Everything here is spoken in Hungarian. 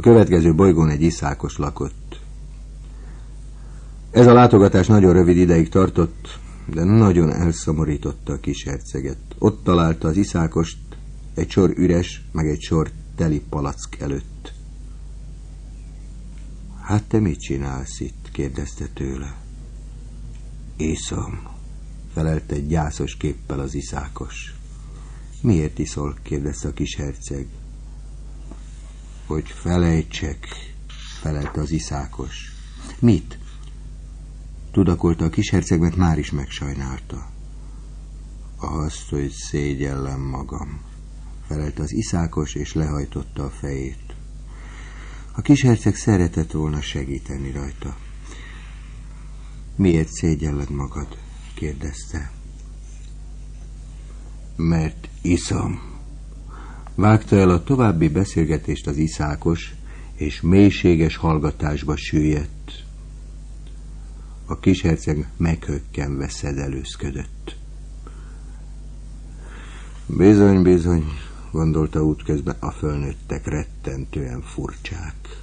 A következő bolygón egy iszákos lakott. Ez a látogatás nagyon rövid ideig tartott, de nagyon elszomorította a kis herceget. Ott találta az iszákost egy sor üres, meg egy sor teli palack előtt. Hát te mit csinálsz itt? kérdezte tőle. Iszom, felelte egy gyászos képpel az iszákos. Miért iszol? kérdezte a kis herceg. Hogy felejtsek, felelte az iszákos. Mit? Tudakolta a kis herceg, mert már is megsajnálta. Azt, hogy szégyellem magam, felelte az iszákos, és lehajtotta a fejét. A kis herceg szeretett volna segíteni rajta. Miért szégyelled magad? kérdezte. Mert iszom. Vágta el a további beszélgetést az iszákos, és mélységes hallgatásba süllyedt. A kisherceg meghökkenve szedelőzködött. Bizony, bizony, gondolta útközben, a fölnőttek rettentően furcsák.